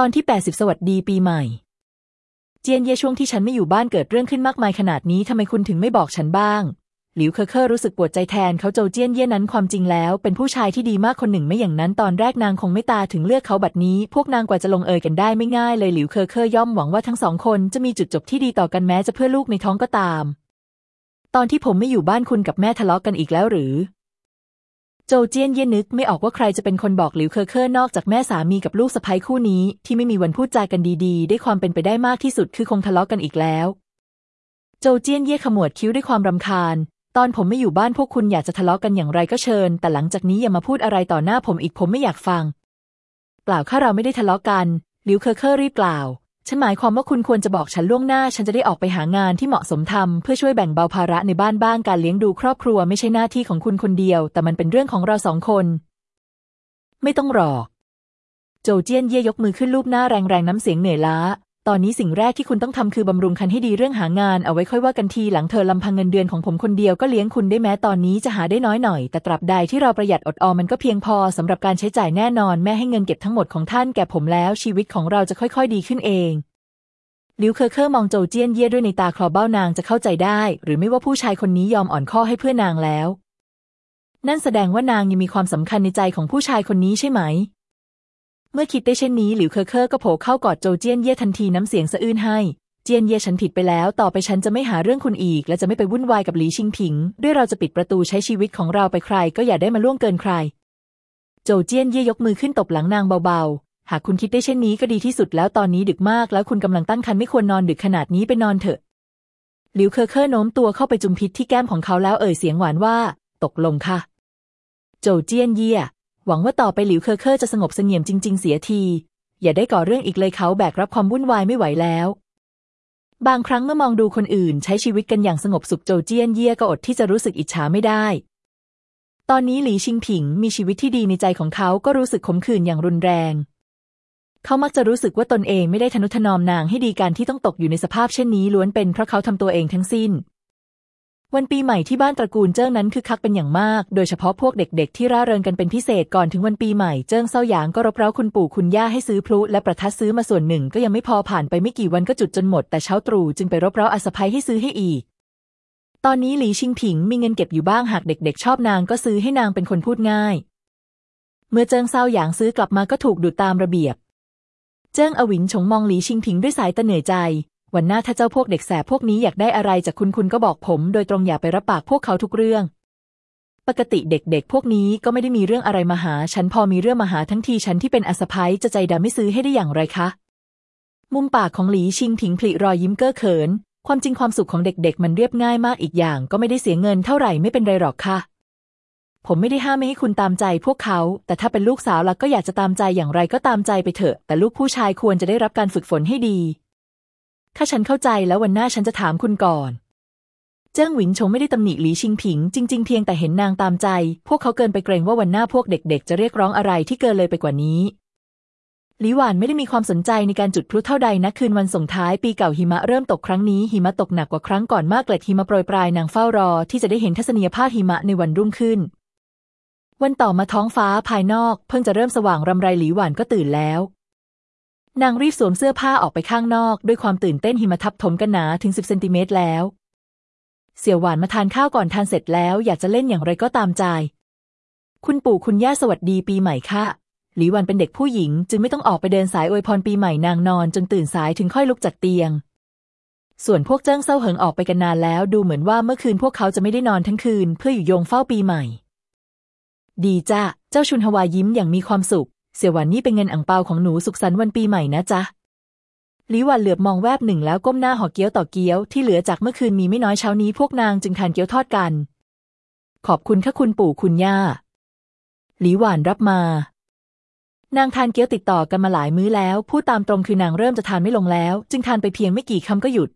ตอนที่ 80 สวัสดีปีใหม่ เจี้ยนเย่ช่วงที่ฉันไม่อยู่บ้านเกิดเรื่องขึ้นมากมายขนาดนี้ทำไมคุณถึงไม่บอกฉันบ้าง หลิวเคอเคอร์รู้สึกปวดใจแทนเขาโจเจี้ยนเย่นั้นความจริงแล้ว เป็นผู้ชายที่ดีมากคนหนึ่งไม่อย่างนั้นตอนแรกนางคงไม่ตาถึงเลือกเขาบัดนี้ พวกนางกว่าจะลงเอยกันได้ไม่ง่ายเลยหลิวเคอเคอร์ย่อมหวังว่าทั้งสองคนจะมีจุดจบที่ดีต่อกันแม้จะเพื่อลูกในท้องก็ตาม ตอนที่ผมไม่อยู่บ้านคุณกับแม่ทะเลาะกันอีกแล้วหรือ โจเจี้ยนเย่นึกไม่ออกว่าใครจะเป็นคนบอกหลิวเคอเคอร์นอกจากแม่สามีกับลูกสะใภ้คู่นี้ ที่ไม่มีวันพูดจากันดีๆ ได้ความเป็นไปได้มากที่สุดคือคงทะเลาะกันอีกแล้ว โจเจี้ยนเย่ขมวดคิ้วด้วยความรำคาญ ตอนผมไม่อยู่บ้านพวกคุณอยากจะทะเลาะกันอย่างไรก็เชิญ แต่หลังจากนี้อย่ามาพูดอะไรต่อหน้าผมอีกผมไม่อยากฟัง เปล่าค่ะเราไม่ได้ทะเลาะกันหลิวเคอเคอร์รีบกล่าว ฉันหมายความว่าคุณควรจะบอกฉันล่วงหน้า ฉันจะได้ออกไปหางานที่เหมาะสมทำเพื่อช่วยแบ่งเบาภาระในบ้านบ้างการเลี้ยงดูครอบครัวไม่ใช่หน้าที่ของคุณคนเดียว แต่มันเป็นเรื่องของเราสองคน ไม่ต้องรอโจเจี้ยนเย่ยกมือขึ้นลูบหน้าแรงๆน้ำเสียงเหนื่อยล้า ตอนนี้สิ่งแรกที่คุณต้องทำคือบำรุงครรภ์ให้ดีเรื่องหางาน เอาไว้ค่อยว่ากันทีหลังเธอลำพังเงินเดือนของผมคนเดียวก็เลี้ยงคุณได้แม้ตอนนี้จะหาได้น้อยหน่อย แต่ตราบใดที่เราประหยัดอดออมมันก็เพียงพอสำหรับการใช้จ่ายแน่นอนแม่ให้เงินเก็บทั้งหมดของท่านแก่ผมแล้ว ชีวิตของเราจะค่อยๆ ดีขึ้นเองหลิวเคอเคอร์มองโจเจี้ยนเย่ด้วยนัยน์ตาคลอเบ้านางจะเข้าใจได้ หรือไม่ว่าผู้ชายคนนี้ยอมอ่อนข้อให้เพื่อนางแล้ว นั่นแสดงว่านางยังมีความสำคัญในใจของผู้ชายคนนี้ใช่ไหม เมื่อคิดได้เช่นนี้หลิวเคอเคอร์ก็โผล่เข้ากอดโจเจี้ยนเย่ทันทีน้ำเสียงสะอื้นให้ เจียนเย่ฉันผิดไปแล้ว ต่อไปฉันจะไม่หาเรื่องคุณอีก และจะไม่ไปวุ่นวายกับหลีชิงผิง ด้วยเราจะปิดประตูใช้ชีวิตของเราไปใคร ก็อย่าได้มาล่วงเกินใคร โจเจี้ยนเย่ยกมือขึ้นตบหลังนางเบาๆ หากคุณคิดได้เช่นนี้ก็ดีที่สุดแล้วตอนนี้ดึกมาก แล้วคุณกำลังตั้งครรภ์ไม่ควรนอนดึกขนาดนี้ไปนอนเถอะหลิวเคอเคอร์โน้มตัวเข้าไปจุมพิตที่แก้มของเขาแล้วเอ่ยเสียงหวานว่า ตกลงค่ะ โจเจี้ยนเย่ หวังว่าต่อไปหลิวเคอเคอร์จะสงบเสงี่ยมจริง ๆ เสียที อย่าได้ก่อเรื่องอีกเลยเขาแบกรับความวุ่นวายไม่ไหวแล้ว บางครั้งเมื่อมองดูคนอื่น ใช้ชีวิตกันอย่างสงบสุขโจเจี้ยนเย่ก็อดที่จะรู้สึกอิจฉาไม่ได้ ตอนนี้หลีชิงผิงมีชีวิตที่ดีในใจของเขาก็รู้สึกขมขื่นอย่างรุนแรง เขามักจะรู้สึกว่าตนเองไม่ได้ทะนุถนอมนางให้ดีการที่ต้องตกอยู่ในสภาพเช่นนี้ล้วนเป็นเพราะเขาทำตัวเองทั้งสิ้น วันปีใหม่ที่บ้านตระกูลเจิ้งนั้นคึกคักเป็นอย่างมาก โดยเฉพาะพวกเด็กๆ ที่ร่าเริงกันเป็นพิเศษก่อนถึงวันปีใหม่ เจิ้งเซาหยางก็รบเร้าคุณปู่คุณย่าให้ซื้อพลุและประทัดซื้อมาส่วนหนึ่งก็ยังไม่พอผ่านไปไม่กี่วันก็จุดจนหมด แต่เช้าตรู่จึงไปรบเร้าอาสะใภ้ให้ซื้อให้อีก ตอนนี้หลีชิงผิงมีเงินเก็บอยู่บ้างหากเด็ก ๆ ชอบนางก็ซื้อให้นางเป็นคนพูดง่าย เมื่อเจิ้งเซาหยางซื้อกลับมาก็ถูกดุตามระเบียบ เจิ้งอวินฉงมองหลีชิงผิงด้วยสายตาเหนื่อยใจ วันหน้าถ้าเจ้าพวกเด็กแสบพวกนี้อยากได้อะไรจากคุณคุณก็บอกผม โดยตรงอย่าไปรับปากพวกเขาทุกเรื่อง ปกติเด็กๆ พวกนี้ก็ไม่ได้มีเรื่องอะไรมาหา ฉันพอมีเรื่องมาหาทั้งทีฉันที่เป็นอาสะพ้ยจะใจดำไม่ซื้อให้ได้อย่างไรคะ มุมปากของหลีชิงผิงผลิรอยยิ้มเก้อเขิน ความจริงความสุขของเด็กๆ มันเรียบง่ายมากอีกอย่าง ก็ไม่ได้เสียเงินเท่าไหร่ไม่เป็นไรหรอกค่ะผมไม่ได้ห้ามไม่ให้คุณตามใจพวกเขา แต่ถ้าเป็นลูกสาวล่ะก็อยากจะตามใจอย่างไรก็ตามใจไปเถอะ แต่ลูกผู้ชายควรจะได้รับการฝึกฝนให้ดี ถ้าฉันเข้าใจแล้ววันหน้าฉันจะถามคุณก่อน เจิ้งหวินชงไม่ได้ตำหนิหลีชิงผิง จริง ๆ เพียงแต่เห็นนางตามใจ พวกเขาเกินไปเกรงว่าวันหน้าพวกเด็ก ๆ จะเรียกร้องอะไรที่เกินเลยไปกว่านี้หลีหวานไม่ได้มีความสนใจในการจุดพลุเท่าใดนะคืนวันส่งท้ายปีเก่าหิมะเริ่มตกครั้งนี้หิมะตกหนักกว่าครั้งก่อนมากเกล็ดหิมะโปรยปลายนางเฝ้ารอที่จะได้เห็นทัศนียภาพหิมะในวันรุ่งขึ้น วันต่อมาท้องฟ้าภายนอก เพิ่งจะเริ่มสว่างรำไรหลีหวานก็ตื่นแล้ว นางรีบสวมเสื้อผ้าออกไปข้างนอก ด้วยความตื่นเต้นหิมะทับถมกันหนาถึงสิบเซนติเมตรแล้ว เสี่ยวหวานมาทานข้าวก่อนทานเสร็จแล้วอยากจะเล่นอย่างไรก็ตามใจ คุณปู่คุณย่าสวัสดีปีใหม่ค่ะหลีหวันเป็นเด็กผู้หญิง จึงไม่ต้องออกไปเดินสายอวยพรปีใหม่นางนอนจนตื่นสายถึงค่อยลุกจากเตียง ส่วนพวกเจิ้งเซาเหิงออกไปกันนานแล้ว ดูเหมือนว่าเมื่อคืนพวกเขาจะไม่ได้นอนทั้งคืน เพื่ออยู่โยงเฝ้าปีใหม่ ดีจ้ะเจ้าชุนฮวายิ้มอย่างมีความสุข เสี่ยวหวันนี่เป็นเงินอ่งเปาของหนูสุขสันต์วันปีใหม่นะจ๊ะหลีหวันเหลือบมองแวบหนึ่งแล้วก้มหน้าห่อเกี๊ยวต่อเกี๊ยวที่เหลือจากเมื่อคืนมีไม่น้อยเช้านี้พวกนางจึงทานเกี๊ยวทอดกัน ขอบคุณค่ะคุณปู่คุณย่าหลีหวานรับมา นางทานเกี๊ยวติดต่อกันมาหลายมื้อแล้ว พูดตามตรงคือนางเริ่มจะทานไม่ลงแล้ว จึงทานไปเพียงไม่กี่คำก็หยุด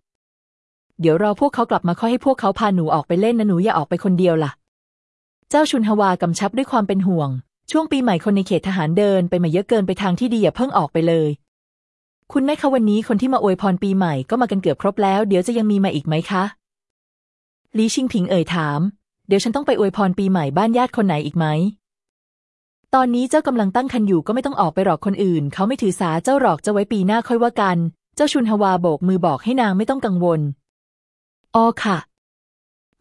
เดี๋ยวรอพวกเขากลับมาค่อยให้พวกเขาพาหนูออกไปเล่นนะหนูอย่าออกไปคนเดียวล่ะ เจ้าชุนฮวากำชับด้วยความเป็นห่วง ช่วงปีใหม่คนในเขตทหารเดินไปมาเยอะเกินไปทางที่ดีอย่าเพิ่งออกไปเลย คุณแม่คะวันนี้คนที่มาอวยพรปีใหม่ก็มากันเกือบครบแล้ว เดี๋ยวจะยังมีมาอีกไหมคะลีชิงผิงเอ่ยถาม เดี๋ยวฉันต้องไปอวยพรปีใหม่บ้านญาติคนไหนอีกไหม ตอนนี้เจ้ากำลังตั้งคันอยู่ก็ไม่ต้องออกไปหรอกคนอื่น เขาไม่ถือสาเจ้าหรอกจะไว้ปีหน้าค่อยว่ากัน เจ้าชุนฮวาโบกมือบอกให้นางไม่ต้องกังวลอ๋อค่ะ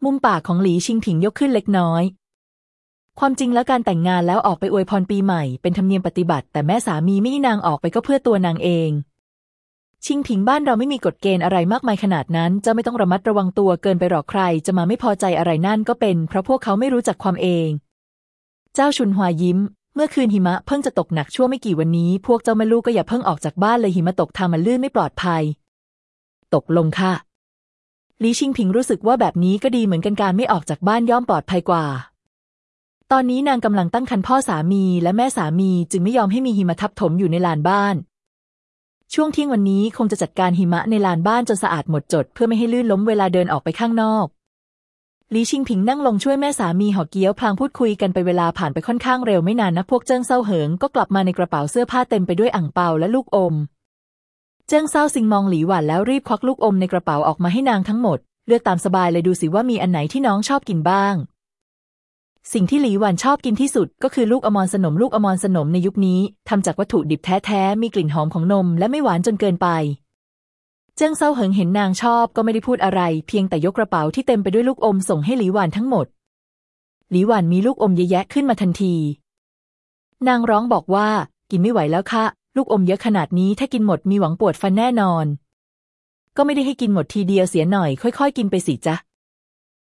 มุมปากของหลีชิงผิงยกขึ้นเล็กน้อย ความจริงแล้วการแต่งงานแล้วออกไปอวยพรปีใหม่ เป็นธรรมเนียมปฏิบัติ แต่แม่สามีไม่ให้นางออกไปก็เพื่อตัวนางเอง ชิงผิงบ้านเราไม่มีกฎเกณฑ์อะไรมากมายขนาดนั้น เจ้าไม่ต้องระมัดระวังตัวเกินไปหรอกใคร จะมาไม่พอใจอะไรนั่นก็เป็น เพราะพวกเขาไม่รู้จักความเอง เจ้าชุนฮวายิ้ม เมื่อคืนหิมะเพิ่งจะตกหนักชั่วไม่กี่วันนี้ พวกเจ้าแม่ลูกก็อย่าเพิ่งออกจากบ้านเลยหิมะตกทางมันลื่นไม่ปลอดภัย ตกลงค่ะลีชิงผิงรู้สึกว่าแบบนี้ก็ดีเหมือนกันการไม่ออกจากบ้านย่อมปลอดภัยกว่า ตอนนี้นางกำลังตั้งครรภ์พ่อสามีและแม่สามีจึงไม่ยอมให้มีหิมะทับถมอยู่ในลานบ้าน ช่วงเที่ยงวันนี้คงจะจัดการหิมะในลานบ้านจนสะอาดหมดจด เพื่อไม่ให้ลื่นล้มเวลาเดินออกไปข้างนอกลีชิงผิงนั่งลงช่วยแม่สามีห่อเกี๊ยวพลางพูดคุยกันไปเวลาผ่านไปค่อนข้างเร็วไม่นานนักพวกเจิ้งเซาเหิงก็กลับมาในกระเป๋าเสื้อผ้าเต็มไปด้วยอ่างเปาและลูกอม เจิ้งเซาซิงมองหลีหวันแล้วรีบควักลูกอมในกระเป๋าออกมาให้นางทั้งหมด เลือกตามสบายเลยดูสิว่ามีอันไหนที่น้องชอบกินบ้าง สิ่งที่หลีหวันชอบกินที่สุดก็คือลูกอมรสนมลูกอมรสนมในยุคนี้ทำจากวัตถุดิบแท้ๆ มีกลิ่นหอมของนมและไม่หวานจนเกินไป เจิ้งเซาเหิงเห็นนางชอบก็ไม่ได้พูดอะไร เพียงแต่ยกกระเป๋าที่เต็มไปด้วยลูกอมส่งให้หลีหวันทั้งหมด หลีหวันมีลูกอมเยอะแยะขึ้นมาทันที นางร้องบอกว่า กินไม่ไหวแล้วค่ะ ลูกอมเยอะขนาดนี้ถ้ากินหมดมีหวังปวดฟันแน่นอน ก็ไม่ได้ให้กินหมดทีเดียวเสียหน่อย ค่อย ๆ กินไปสิจ๊ะ